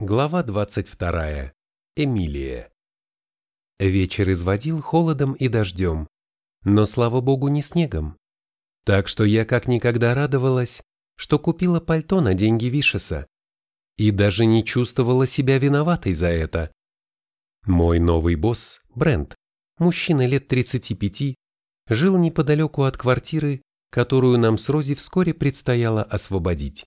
Глава 22. Эмилия. Вечер изводил холодом и дождем, но, слава богу, не снегом. Так что я как никогда радовалась, что купила пальто на деньги Вишеса, и даже не чувствовала себя виноватой за это. Мой новый босс, Брент, мужчина лет 35, жил неподалеку от квартиры, которую нам с Рози вскоре предстояло освободить.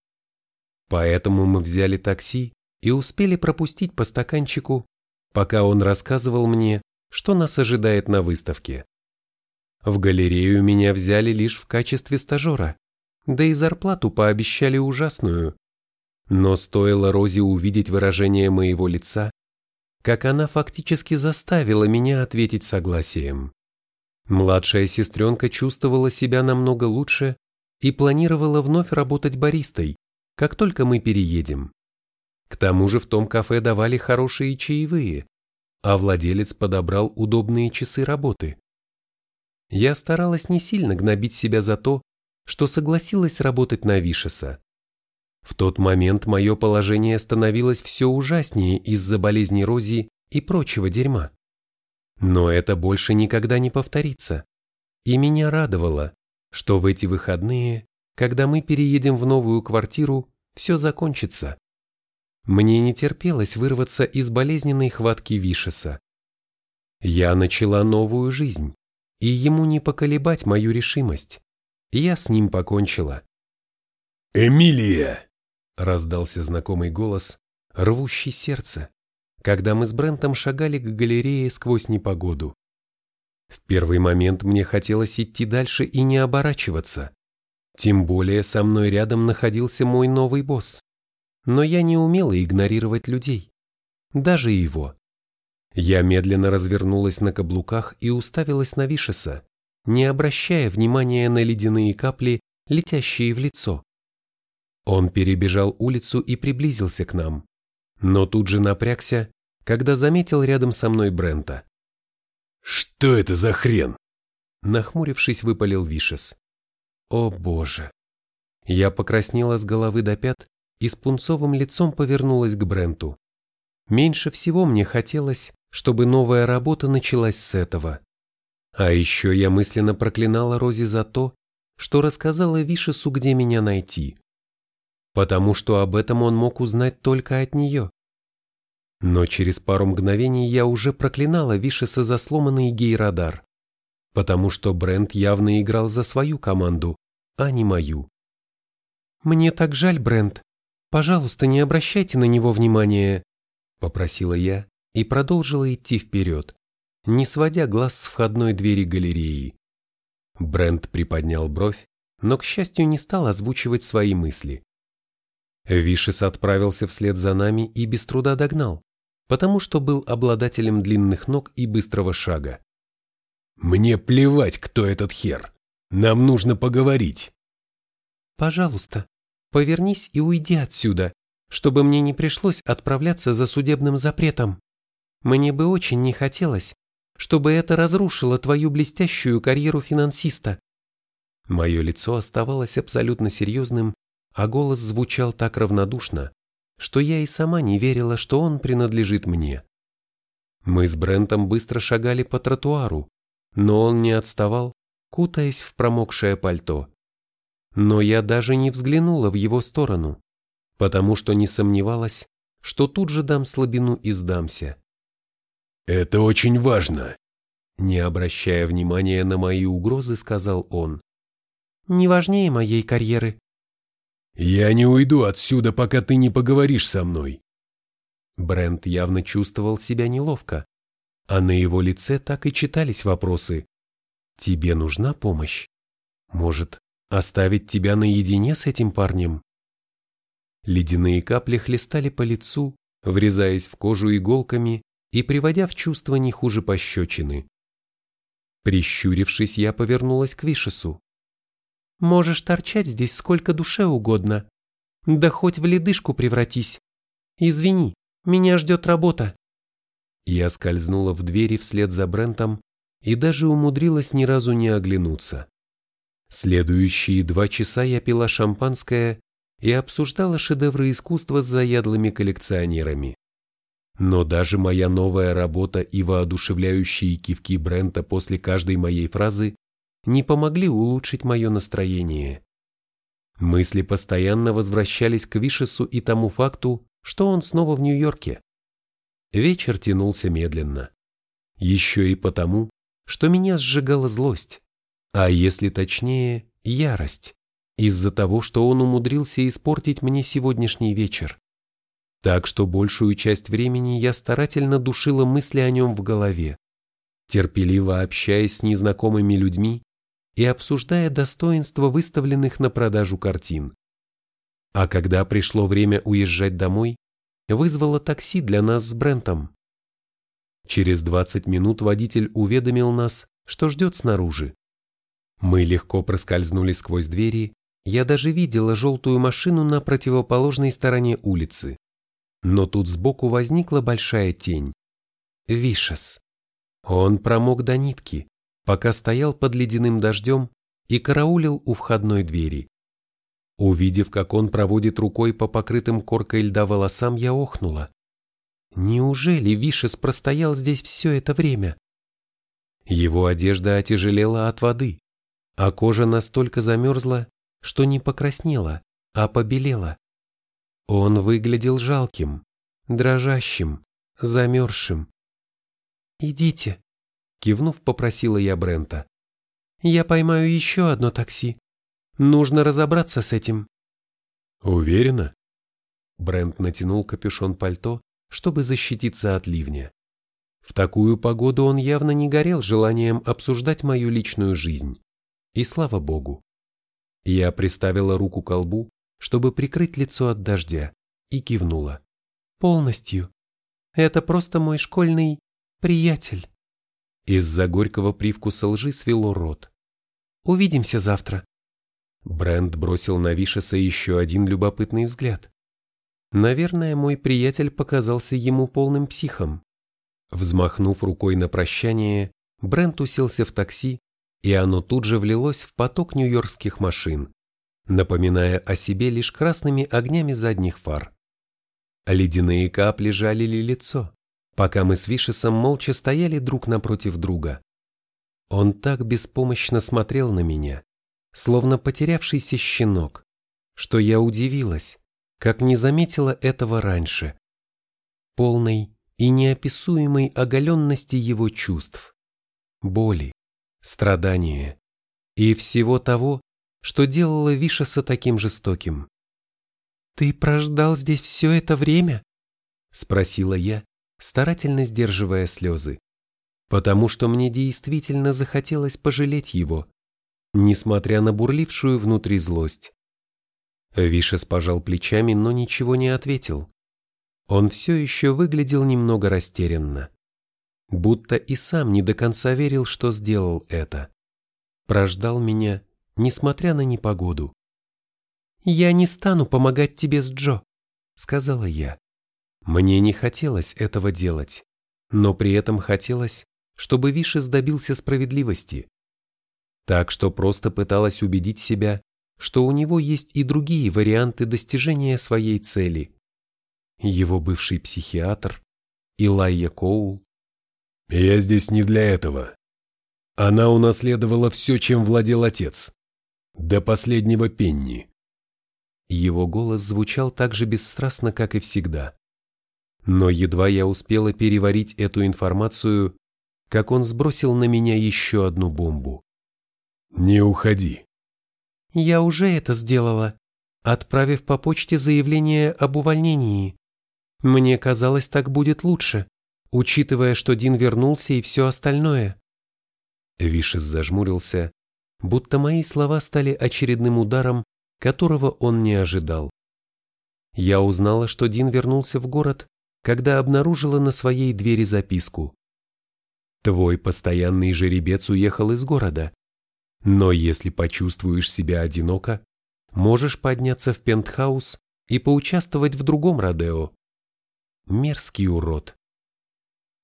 Поэтому мы взяли такси и успели пропустить по стаканчику, пока он рассказывал мне, что нас ожидает на выставке. В галерею меня взяли лишь в качестве стажера, да и зарплату пообещали ужасную. Но стоило Розе увидеть выражение моего лица, как она фактически заставила меня ответить согласием. Младшая сестренка чувствовала себя намного лучше и планировала вновь работать баристой, как только мы переедем. К тому же в том кафе давали хорошие чаевые, а владелец подобрал удобные часы работы. Я старалась не сильно гнобить себя за то, что согласилась работать на Вишеса. В тот момент мое положение становилось все ужаснее из-за болезни Рози и прочего дерьма. Но это больше никогда не повторится. И меня радовало, что в эти выходные, когда мы переедем в новую квартиру, все закончится. Мне не терпелось вырваться из болезненной хватки Вишеса. Я начала новую жизнь, и ему не поколебать мою решимость. Я с ним покончила. «Эмилия!» – раздался знакомый голос, рвущий сердце, когда мы с Брентом шагали к галерее сквозь непогоду. В первый момент мне хотелось идти дальше и не оборачиваться. Тем более со мной рядом находился мой новый босс но я не умела игнорировать людей, даже его. Я медленно развернулась на каблуках и уставилась на Вишеса, не обращая внимания на ледяные капли, летящие в лицо. Он перебежал улицу и приблизился к нам, но тут же напрягся, когда заметил рядом со мной Брента. «Что это за хрен?» Нахмурившись, выпалил Вишес. «О боже!» Я покраснела с головы до пят и с пунцовым лицом повернулась к Бренту. Меньше всего мне хотелось, чтобы новая работа началась с этого. А еще я мысленно проклинала Рози за то, что рассказала Вишесу, где меня найти. Потому что об этом он мог узнать только от нее. Но через пару мгновений я уже проклинала Вишеса за сломанный гей-радар. Потому что Брент явно играл за свою команду, а не мою. «Мне так жаль, Брент», «Пожалуйста, не обращайте на него внимания», – попросила я и продолжила идти вперед, не сводя глаз с входной двери галереи. Брент приподнял бровь, но, к счастью, не стал озвучивать свои мысли. Вишес отправился вслед за нами и без труда догнал, потому что был обладателем длинных ног и быстрого шага. «Мне плевать, кто этот хер. Нам нужно поговорить». «Пожалуйста», Повернись и уйди отсюда, чтобы мне не пришлось отправляться за судебным запретом. Мне бы очень не хотелось, чтобы это разрушило твою блестящую карьеру финансиста. Мое лицо оставалось абсолютно серьезным, а голос звучал так равнодушно, что я и сама не верила, что он принадлежит мне. Мы с Брентом быстро шагали по тротуару, но он не отставал, кутаясь в промокшее пальто но я даже не взглянула в его сторону, потому что не сомневалась, что тут же дам слабину и сдамся. «Это очень важно», — не обращая внимания на мои угрозы, сказал он. «Не важнее моей карьеры». «Я не уйду отсюда, пока ты не поговоришь со мной». Брент явно чувствовал себя неловко, а на его лице так и читались вопросы. «Тебе нужна помощь? Может, Оставить тебя наедине с этим парнем? Ледяные капли хлестали по лицу, врезаясь в кожу иголками и приводя в чувство не хуже пощечины. Прищурившись, я повернулась к Вишесу. «Можешь торчать здесь сколько душе угодно. Да хоть в ледышку превратись. Извини, меня ждет работа». Я скользнула в двери вслед за Брентом и даже умудрилась ни разу не оглянуться. Следующие два часа я пила шампанское и обсуждала шедевры искусства с заядлыми коллекционерами. Но даже моя новая работа и воодушевляющие кивки Брента после каждой моей фразы не помогли улучшить мое настроение. Мысли постоянно возвращались к Вишесу и тому факту, что он снова в Нью-Йорке. Вечер тянулся медленно. Еще и потому, что меня сжигала злость, а если точнее, ярость, из-за того, что он умудрился испортить мне сегодняшний вечер. Так что большую часть времени я старательно душила мысли о нем в голове, терпеливо общаясь с незнакомыми людьми и обсуждая достоинства выставленных на продажу картин. А когда пришло время уезжать домой, вызвала такси для нас с Брентом. Через 20 минут водитель уведомил нас, что ждет снаружи. Мы легко проскользнули сквозь двери, я даже видела желтую машину на противоположной стороне улицы. Но тут сбоку возникла большая тень. Вишес. Он промок до нитки, пока стоял под ледяным дождем и караулил у входной двери. Увидев, как он проводит рукой по покрытым коркой льда волосам, я охнула. Неужели Вишес простоял здесь все это время? Его одежда отяжелела от воды, а кожа настолько замерзла, что не покраснела, а побелела. Он выглядел жалким, дрожащим, замерзшим. «Идите», — кивнув, попросила я Брента. «Я поймаю еще одно такси. Нужно разобраться с этим». «Уверена?» Брент натянул капюшон пальто, чтобы защититься от ливня. В такую погоду он явно не горел желанием обсуждать мою личную жизнь. И слава богу. Я приставила руку к колбу, чтобы прикрыть лицо от дождя, и кивнула. Полностью. Это просто мой школьный приятель. Из-за горького привкуса лжи свело рот. Увидимся завтра. Брент бросил на Вишеса еще один любопытный взгляд. Наверное, мой приятель показался ему полным психом. Взмахнув рукой на прощание, Брент уселся в такси, и оно тут же влилось в поток нью-йоркских машин, напоминая о себе лишь красными огнями задних фар. Ледяные капли жалили лицо, пока мы с Вишесом молча стояли друг напротив друга. Он так беспомощно смотрел на меня, словно потерявшийся щенок, что я удивилась, как не заметила этого раньше. Полной и неописуемой оголенности его чувств, боли, страдания и всего того, что делало Вишеса таким жестоким. «Ты прождал здесь все это время?» — спросила я, старательно сдерживая слезы, потому что мне действительно захотелось пожалеть его, несмотря на бурлившую внутри злость. Вишес пожал плечами, но ничего не ответил. Он все еще выглядел немного растерянно. Будто и сам не до конца верил, что сделал это. Прождал меня, несмотря на непогоду. «Я не стану помогать тебе с Джо», — сказала я. Мне не хотелось этого делать, но при этом хотелось, чтобы Вишес добился справедливости. Так что просто пыталась убедить себя, что у него есть и другие варианты достижения своей цели. Его бывший психиатр, Илайя Коул. «Я здесь не для этого. Она унаследовала все, чем владел отец. До последнего пенни». Его голос звучал так же бесстрастно, как и всегда. Но едва я успела переварить эту информацию, как он сбросил на меня еще одну бомбу. «Не уходи», я уже это сделала, отправив по почте заявление об увольнении. Мне казалось, так будет лучше, учитывая, что Дин вернулся и все остальное. Вишес зажмурился, будто мои слова стали очередным ударом, которого он не ожидал. Я узнала, что Дин вернулся в город, когда обнаружила на своей двери записку. «Твой постоянный жеребец уехал из города. Но если почувствуешь себя одиноко, можешь подняться в пентхаус и поучаствовать в другом Родео. Мерзкий урод.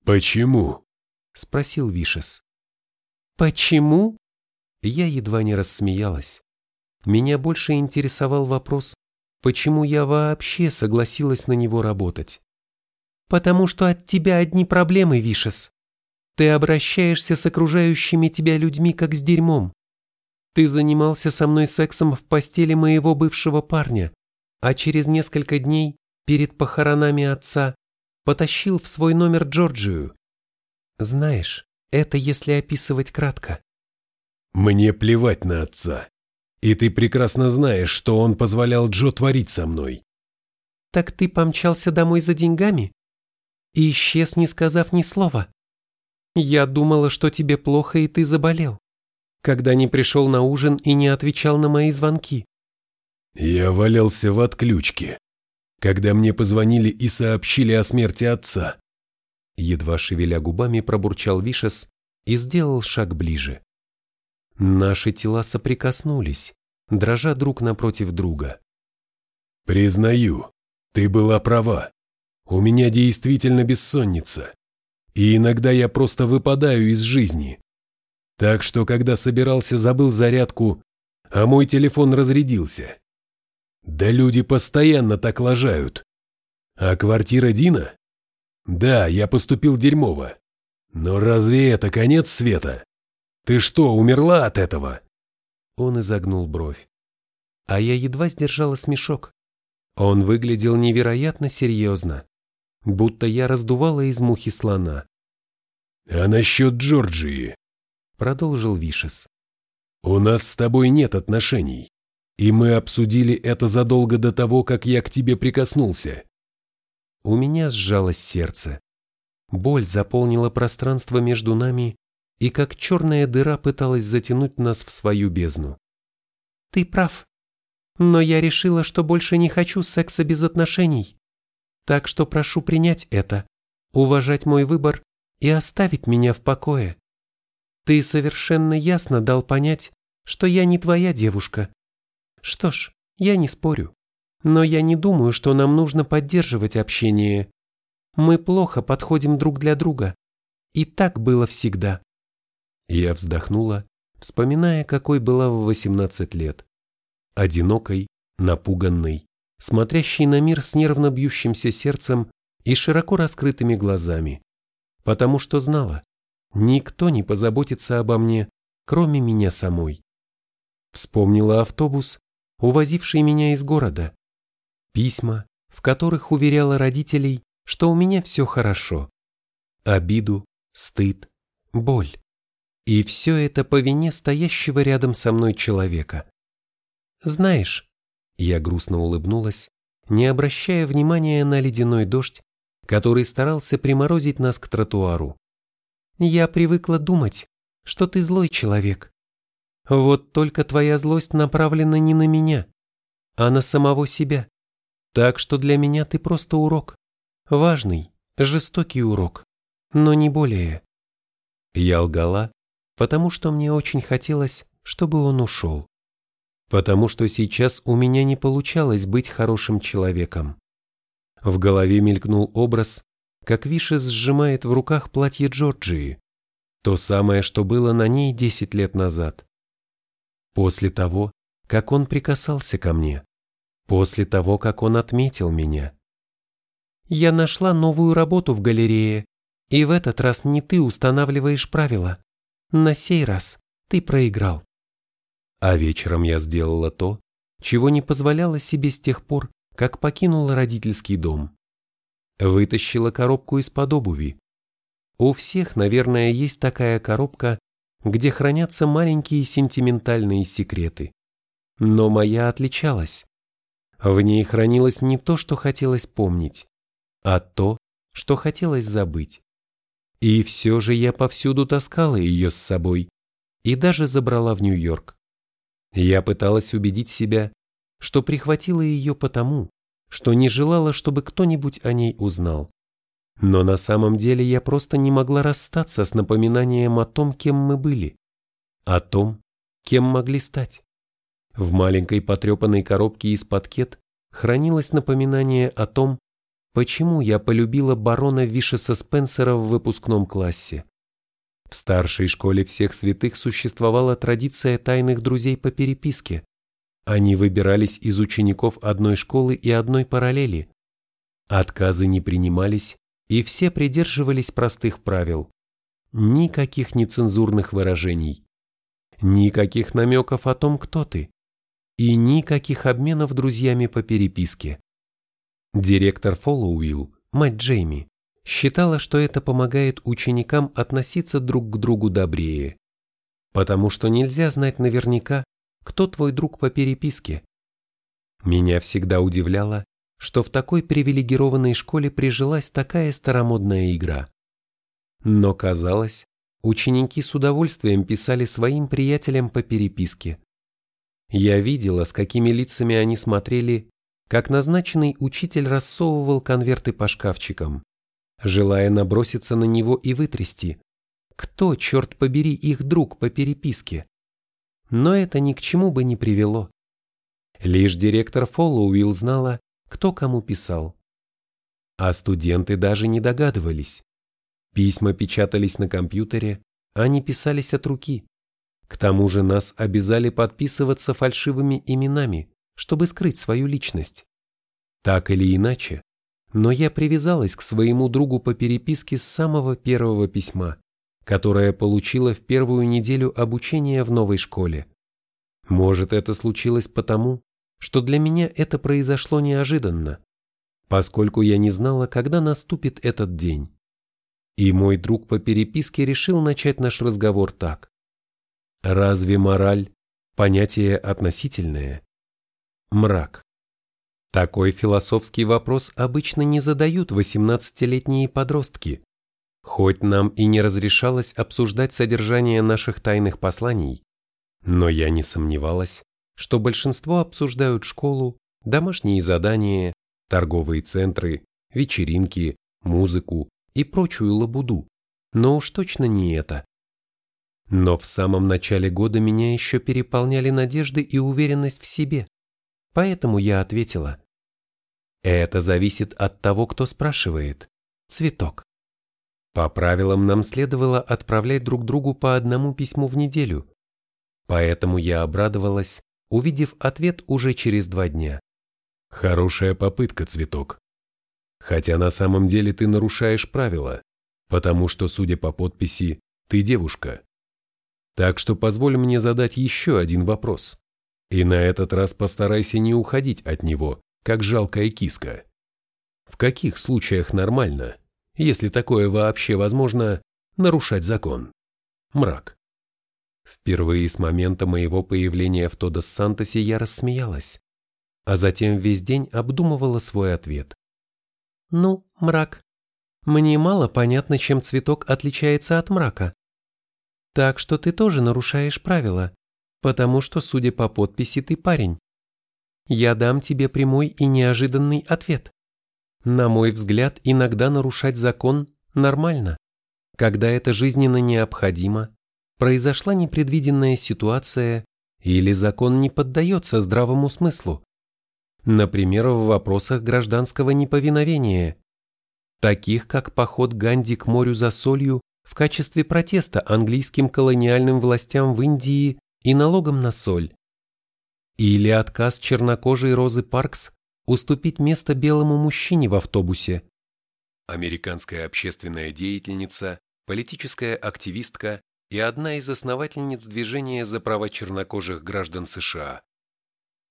«Почему?» — спросил Вишес. «Почему?» Я едва не рассмеялась. Меня больше интересовал вопрос, почему я вообще согласилась на него работать. Потому что от тебя одни проблемы, Вишес. Ты обращаешься с окружающими тебя людьми как с дерьмом. Ты занимался со мной сексом в постели моего бывшего парня, а через несколько дней, перед похоронами отца, потащил в свой номер Джорджию. Знаешь, это если описывать кратко. Мне плевать на отца. И ты прекрасно знаешь, что он позволял Джо творить со мной. Так ты помчался домой за деньгами? И исчез, не сказав ни слова. Я думала, что тебе плохо, и ты заболел, когда не пришел на ужин и не отвечал на мои звонки. Я валялся в отключке, когда мне позвонили и сообщили о смерти отца. Едва шевеля губами пробурчал Вишес и сделал шаг ближе. Наши тела соприкоснулись, дрожа друг напротив друга. «Признаю, ты была права. У меня действительно бессонница. И иногда я просто выпадаю из жизни. Так что, когда собирался, забыл зарядку, а мой телефон разрядился. Да люди постоянно так лажают. А квартира Дина? Да, я поступил дерьмово. Но разве это конец света? Ты что, умерла от этого?» Он изогнул бровь. А я едва сдержала смешок. Он выглядел невероятно серьезно, будто я раздувала из мухи слона. «А насчет Джорджии?» Продолжил Вишес. «У нас с тобой нет отношений, и мы обсудили это задолго до того, как я к тебе прикоснулся». У меня сжалось сердце. Боль заполнила пространство между нами и как черная дыра пыталась затянуть нас в свою бездну. «Ты прав. Но я решила, что больше не хочу секса без отношений. Так что прошу принять это, уважать мой выбор и оставить меня в покое. Ты совершенно ясно дал понять, что я не твоя девушка. Что ж, я не спорю. Но я не думаю, что нам нужно поддерживать общение. Мы плохо подходим друг для друга. И так было всегда. Я вздохнула, вспоминая, какой была в 18 лет. Одинокой, напуганной, смотрящей на мир с нервно бьющимся сердцем и широко раскрытыми глазами. Потому что знала, никто не позаботится обо мне, кроме меня самой. Вспомнила автобус, увозивший меня из города. Письма, в которых уверяла родителей, что у меня все хорошо. Обиду, стыд, боль. И все это по вине стоящего рядом со мной человека. Знаешь, я грустно улыбнулась, не обращая внимания на ледяной дождь, который старался приморозить нас к тротуару. Я привыкла думать, что ты злой человек. Вот только твоя злость направлена не на меня, а на самого себя. Так что для меня ты просто урок. Важный, жестокий урок, но не более. Я лгала, потому что мне очень хотелось, чтобы он ушел. Потому что сейчас у меня не получалось быть хорошим человеком. В голове мелькнул образ, как Виша сжимает в руках платье Джорджии, то самое, что было на ней десять лет назад. После того, как он прикасался ко мне, после того, как он отметил меня. Я нашла новую работу в галерее, и в этот раз не ты устанавливаешь правила. На сей раз ты проиграл. А вечером я сделала то, чего не позволяла себе с тех пор, как покинула родительский дом. Вытащила коробку из-под обуви. У всех, наверное, есть такая коробка, где хранятся маленькие сентиментальные секреты. Но моя отличалась. В ней хранилось не то, что хотелось помнить, а то, что хотелось забыть. И все же я повсюду таскала ее с собой и даже забрала в Нью-Йорк. Я пыталась убедить себя, что прихватила ее потому, что не желала, чтобы кто-нибудь о ней узнал. Но на самом деле я просто не могла расстаться с напоминанием о том, кем мы были, о том, кем могли стать. В маленькой потрепанной коробке из-под кет хранилось напоминание о том, почему я полюбила барона Вишеса Спенсера в выпускном классе. В старшей школе всех святых существовала традиция тайных друзей по переписке, Они выбирались из учеников одной школы и одной параллели. Отказы не принимались, и все придерживались простых правил. Никаких нецензурных выражений. Никаких намеков о том, кто ты. И никаких обменов друзьями по переписке. Директор Фоллоуилл, мать Джейми, считала, что это помогает ученикам относиться друг к другу добрее. Потому что нельзя знать наверняка, кто твой друг по переписке. Меня всегда удивляло, что в такой привилегированной школе прижилась такая старомодная игра. Но казалось, ученики с удовольствием писали своим приятелям по переписке. Я видела, с какими лицами они смотрели, как назначенный учитель рассовывал конверты по шкафчикам, желая наброситься на него и вытрясти. Кто, черт побери, их друг по переписке? Но это ни к чему бы не привело. Лишь директор Фоллоуилл знала, кто кому писал. А студенты даже не догадывались. Письма печатались на компьютере, а не писались от руки. К тому же нас обязали подписываться фальшивыми именами, чтобы скрыть свою личность. Так или иначе, но я привязалась к своему другу по переписке с самого первого письма, которое получила в первую неделю обучения в новой школе. Может, это случилось потому, что для меня это произошло неожиданно, поскольку я не знала, когда наступит этот день. И мой друг по переписке решил начать наш разговор так. Разве мораль – понятие относительное? Мрак. Такой философский вопрос обычно не задают 18-летние подростки. Хоть нам и не разрешалось обсуждать содержание наших тайных посланий, но я не сомневалась, что большинство обсуждают школу, домашние задания, торговые центры, вечеринки, музыку и прочую лабуду, но уж точно не это. Но в самом начале года меня еще переполняли надежды и уверенность в себе, поэтому я ответила. Это зависит от того, кто спрашивает. Цветок. По правилам нам следовало отправлять друг другу по одному письму в неделю, поэтому я обрадовалась, увидев ответ уже через два дня. Хорошая попытка, цветок. Хотя на самом деле ты нарушаешь правила, потому что, судя по подписи, ты девушка. Так что позволь мне задать еще один вопрос. И на этот раз постарайся не уходить от него, как жалкая киска. В каких случаях нормально, если такое вообще возможно, нарушать закон? Мрак. Впервые с момента моего появления в Тодос-Сантосе я рассмеялась, а затем весь день обдумывала свой ответ. Ну, мрак. Мне мало понятно, чем цветок отличается от мрака. Так что ты тоже нарушаешь правила, потому что, судя по подписи, ты парень. Я дам тебе прямой и неожиданный ответ. На мой взгляд, иногда нарушать закон нормально, когда это жизненно необходимо произошла непредвиденная ситуация или закон не поддается здравому смыслу. Например, в вопросах гражданского неповиновения, таких как поход Ганди к морю за солью в качестве протеста английским колониальным властям в Индии и налогом на соль, или отказ чернокожей Розы Паркс уступить место белому мужчине в автобусе. Американская общественная деятельница, политическая активистка и одна из основательниц движения за права чернокожих граждан США.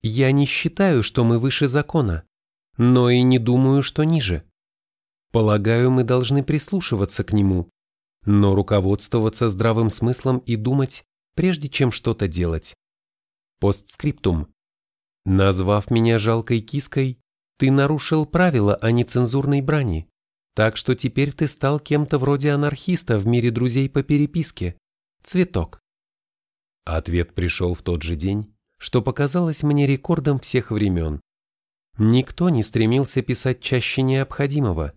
Я не считаю, что мы выше закона, но и не думаю, что ниже. Полагаю, мы должны прислушиваться к нему, но руководствоваться здравым смыслом и думать, прежде чем что-то делать. Постскриптум. Назвав меня жалкой киской, ты нарушил правила о нецензурной брани, так что теперь ты стал кем-то вроде анархиста в мире друзей по переписке. Цветок. Ответ пришел в тот же день, что показалось мне рекордом всех времен. Никто не стремился писать чаще необходимого,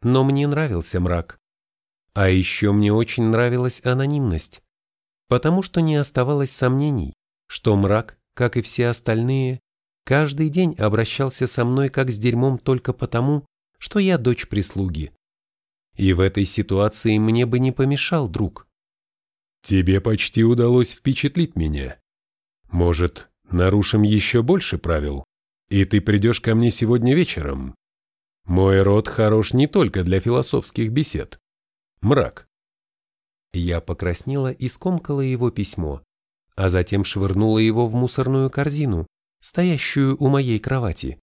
но мне нравился мрак. А еще мне очень нравилась анонимность, потому что не оставалось сомнений, что мрак, как и все остальные, каждый день обращался со мной как с дерьмом только потому, что я дочь прислуги. И в этой ситуации мне бы не помешал друг, Тебе почти удалось впечатлить меня. Может, нарушим еще больше правил, и ты придешь ко мне сегодня вечером. Мой род хорош не только для философских бесед. Мрак. Я покраснела и скомкала его письмо, а затем швырнула его в мусорную корзину, стоящую у моей кровати.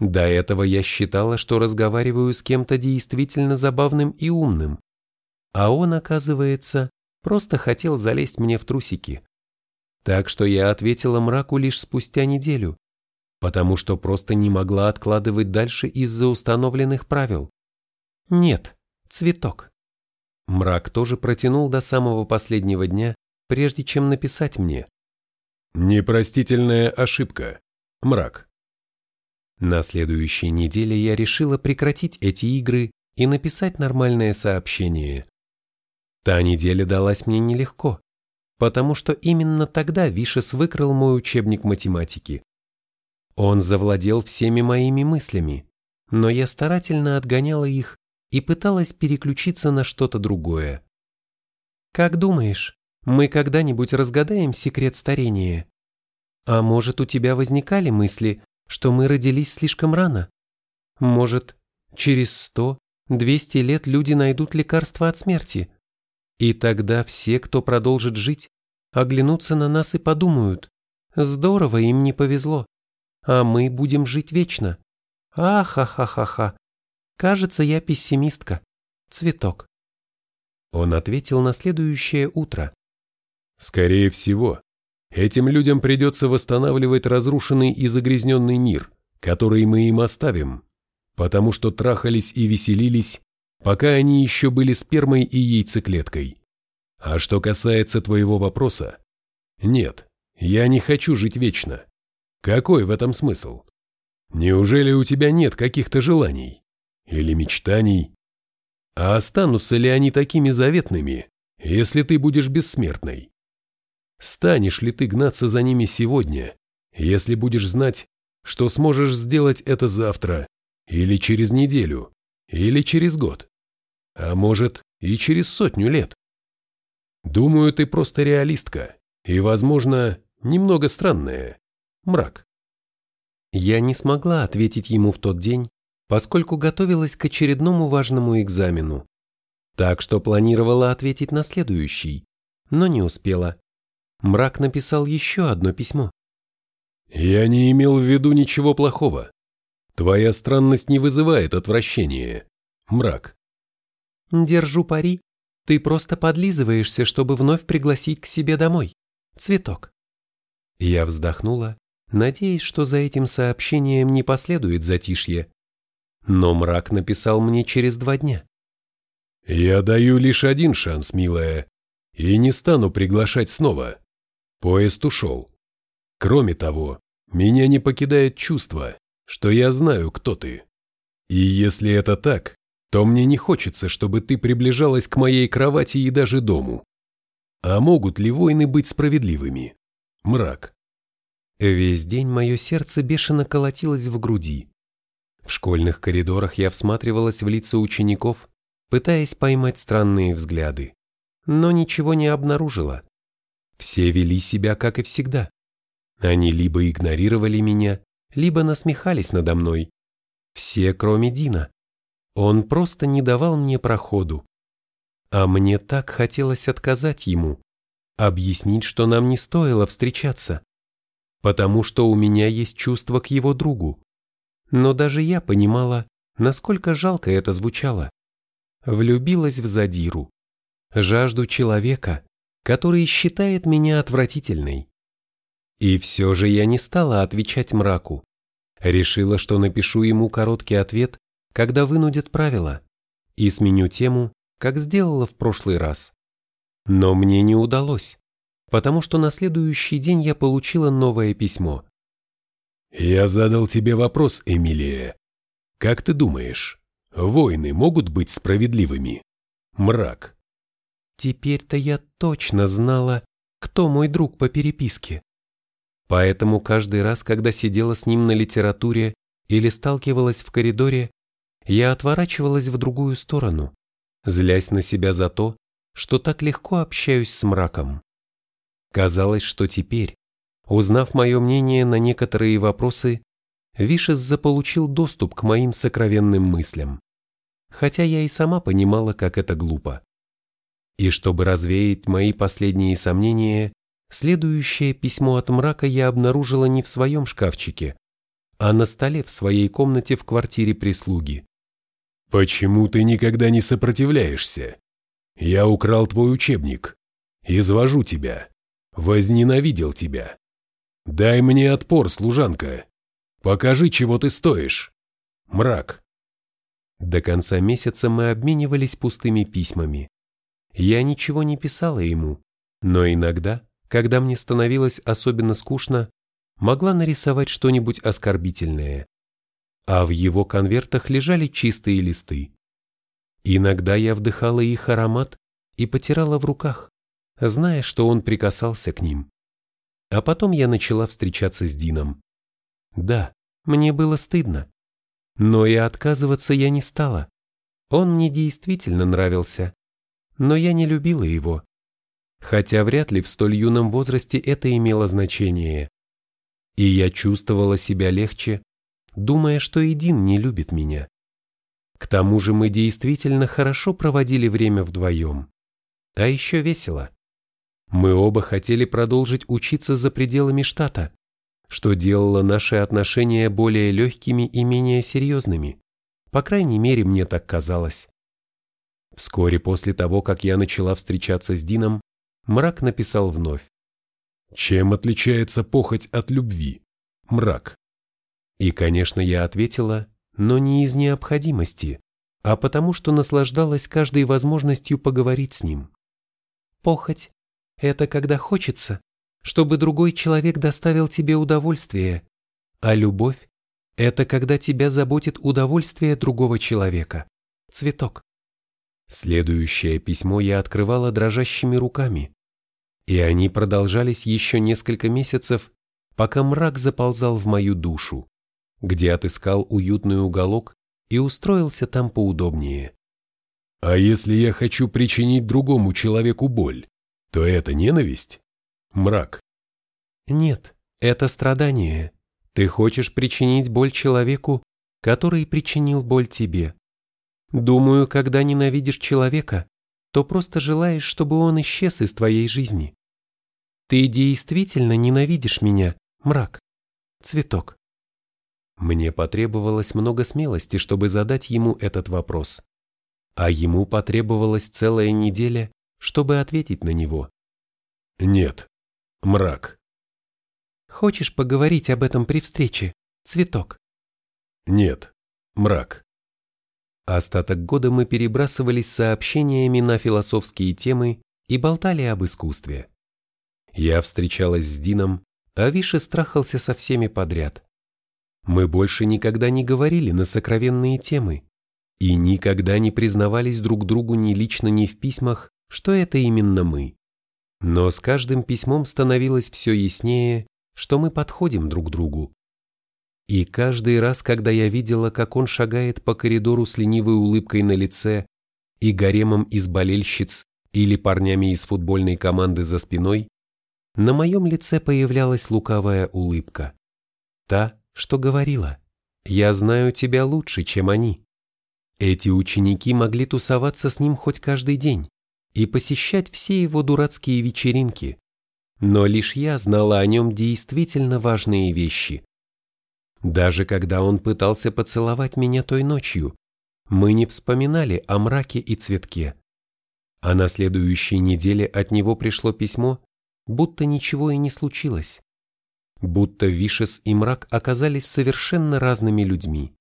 До этого я считала, что разговариваю с кем-то действительно забавным и умным, а он, оказывается, просто хотел залезть мне в трусики. Так что я ответила мраку лишь спустя неделю, потому что просто не могла откладывать дальше из-за установленных правил. Нет, цветок. Мрак тоже протянул до самого последнего дня, прежде чем написать мне. Непростительная ошибка. Мрак. На следующей неделе я решила прекратить эти игры и написать нормальное сообщение. Та неделя далась мне нелегко, потому что именно тогда Вишес выкрал мой учебник математики. Он завладел всеми моими мыслями, но я старательно отгоняла их и пыталась переключиться на что-то другое. Как думаешь, мы когда-нибудь разгадаем секрет старения? А может, у тебя возникали мысли, что мы родились слишком рано? Может, через сто, двести лет люди найдут лекарство от смерти? И тогда все, кто продолжит жить, оглянутся на нас и подумают, здорово им не повезло, а мы будем жить вечно. Ахахахаха. Кажется, я пессимистка. Цветок. Он ответил на следующее утро. Скорее всего, этим людям придется восстанавливать разрушенный и загрязненный мир, который мы им оставим, потому что трахались и веселились, пока они еще были спермой и яйцеклеткой. А что касается твоего вопроса, нет, я не хочу жить вечно. Какой в этом смысл? Неужели у тебя нет каких-то желаний? Или мечтаний? А останутся ли они такими заветными, если ты будешь бессмертной? Станешь ли ты гнаться за ними сегодня, если будешь знать, что сможешь сделать это завтра, или через неделю, или через год, а может и через сотню лет? Думаю, ты просто реалистка и, возможно, немного странная. Мрак. Я не смогла ответить ему в тот день, поскольку готовилась к очередному важному экзамену. Так что планировала ответить на следующий, но не успела. Мрак написал еще одно письмо. «Я не имел в виду ничего плохого. Твоя странность не вызывает отвращения. Мрак». «Держу пари. Ты просто подлизываешься, чтобы вновь пригласить к себе домой. Цветок». Я вздохнула, надеясь, что за этим сообщением не последует затишье. Но мрак написал мне через два дня. «Я даю лишь один шанс, милая, и не стану приглашать снова. Поезд ушел. Кроме того, меня не покидает чувство, что я знаю, кто ты. И если это так, то мне не хочется, чтобы ты приближалась к моей кровати и даже дому. А могут ли войны быть справедливыми? Мрак. Весь день мое сердце бешено колотилось в груди. В школьных коридорах я всматривалась в лица учеников, пытаясь поймать странные взгляды, но ничего не обнаружила. Все вели себя, как и всегда. Они либо игнорировали меня, либо насмехались надо мной. Все, кроме Дина. Он просто не давал мне проходу. А мне так хотелось отказать ему, объяснить, что нам не стоило встречаться, потому что у меня есть чувство к его другу. Но даже я понимала, насколько жалко это звучало. Влюбилась в Задиру. Жажду человека, который считает меня отвратительной. И все же я не стала отвечать мраку. Решила, что напишу ему короткий ответ, когда вынудят правила, и сменю тему, как сделала в прошлый раз. Но мне не удалось, потому что на следующий день я получила новое письмо. «Я задал тебе вопрос, Эмилия. Как ты думаешь, войны могут быть справедливыми? Мрак. Теперь-то я точно знала, кто мой друг по переписке. Поэтому каждый раз, когда сидела с ним на литературе или сталкивалась в коридоре, я отворачивалась в другую сторону, злясь на себя за то, что так легко общаюсь с мраком. Казалось, что теперь, Узнав мое мнение на некоторые вопросы, Вишес заполучил доступ к моим сокровенным мыслям, хотя я и сама понимала, как это глупо. И чтобы развеять мои последние сомнения, следующее письмо от мрака я обнаружила не в своем шкафчике, а на столе в своей комнате в квартире прислуги. «Почему ты никогда не сопротивляешься? Я украл твой учебник. Извожу тебя. Возненавидел тебя. Дай мне отпор, служанка. Покажи, чего ты стоишь. Мрак». До конца месяца мы обменивались пустыми письмами. Я ничего не писала ему, но иногда, когда мне становилось особенно скучно, могла нарисовать что-нибудь оскорбительное. А в его конвертах лежали чистые листы. Иногда я вдыхала их аромат и потирала в руках, зная, что он прикасался к ним. А потом я начала встречаться с Дином. Да, мне было стыдно. Но и отказываться я не стала. Он мне действительно нравился. Но я не любила его. Хотя вряд ли в столь юном возрасте это имело значение. И я чувствовала себя легче, думая, что и Дин не любит меня. К тому же мы действительно хорошо проводили время вдвоем. А еще весело. Мы оба хотели продолжить учиться за пределами штата, что делало наши отношения более легкими и менее серьезными. По крайней мере, мне так казалось. Вскоре после того, как я начала встречаться с Дином, Мрак написал вновь. Чем отличается похоть от любви? Мрак. И, конечно, я ответила, но не из необходимости, а потому что наслаждалась каждой возможностью поговорить с ним. Похоть – это когда хочется, чтобы другой человек доставил тебе удовольствие, а любовь – это когда тебя заботит удовольствие другого человека. Цветок. Следующее письмо я открывала дрожащими руками, и они продолжались еще несколько месяцев, пока мрак заползал в мою душу, где отыскал уютный уголок и устроился там поудобнее. А если я хочу причинить другому человеку боль, то это ненависть? Мрак. Нет, это страдание. Ты хочешь причинить боль человеку, который причинил боль тебе. Думаю, когда ненавидишь человека, то просто желаешь, чтобы он исчез из твоей жизни. Ты действительно ненавидишь меня, мрак, цветок. Мне потребовалось много смелости, чтобы задать ему этот вопрос. А ему потребовалась целая неделя, чтобы ответить на него. Нет, мрак. Хочешь поговорить об этом при встрече, цветок? Нет, мрак. Остаток года мы перебрасывались сообщениями на философские темы и болтали об искусстве. Я встречалась с Дином, а Виша страхался со всеми подряд. Мы больше никогда не говорили на сокровенные темы и никогда не признавались друг другу ни лично, ни в письмах, что это именно мы. Но с каждым письмом становилось все яснее, что мы подходим друг другу. И каждый раз, когда я видела, как он шагает по коридору с ленивой улыбкой на лице и гаремом из болельщиц или парнями из футбольной команды за спиной, на моем лице появлялась лукавая улыбка. Та, что говорила, «Я знаю тебя лучше, чем они». Эти ученики могли тусоваться с ним хоть каждый день и посещать все его дурацкие вечеринки, но лишь я знала о нем действительно важные вещи. Даже когда он пытался поцеловать меня той ночью, мы не вспоминали о мраке и цветке. А на следующей неделе от него пришло письмо, будто ничего и не случилось. Будто Вишес и мрак оказались совершенно разными людьми.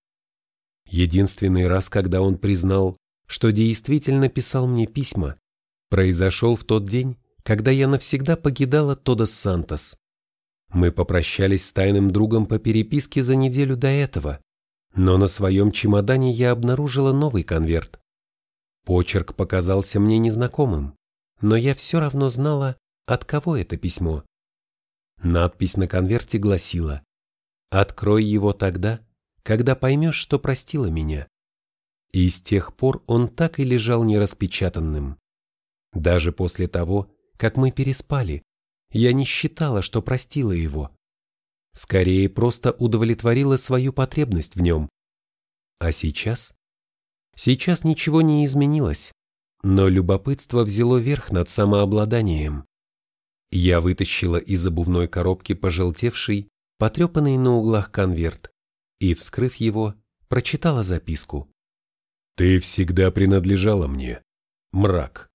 Единственный раз, когда он признал, что действительно писал мне письма, произошел в тот день, когда я навсегда покидала Тодос Сантос. Мы попрощались с тайным другом по переписке за неделю до этого, но на своем чемодане я обнаружила новый конверт. Почерк показался мне незнакомым, но я все равно знала, от кого это письмо. Надпись на конверте гласила «Открой его тогда, когда поймешь, что простила меня». И с тех пор он так и лежал нераспечатанным. Даже после того, как мы переспали, я не считала, что простила его. Скорее, просто удовлетворила свою потребность в нем. А сейчас? Сейчас ничего не изменилось, но любопытство взяло верх над самообладанием. Я вытащила из обувной коробки пожелтевший, потрепанный на углах конверт и, вскрыв его, прочитала записку. «Ты всегда принадлежала мне, мрак.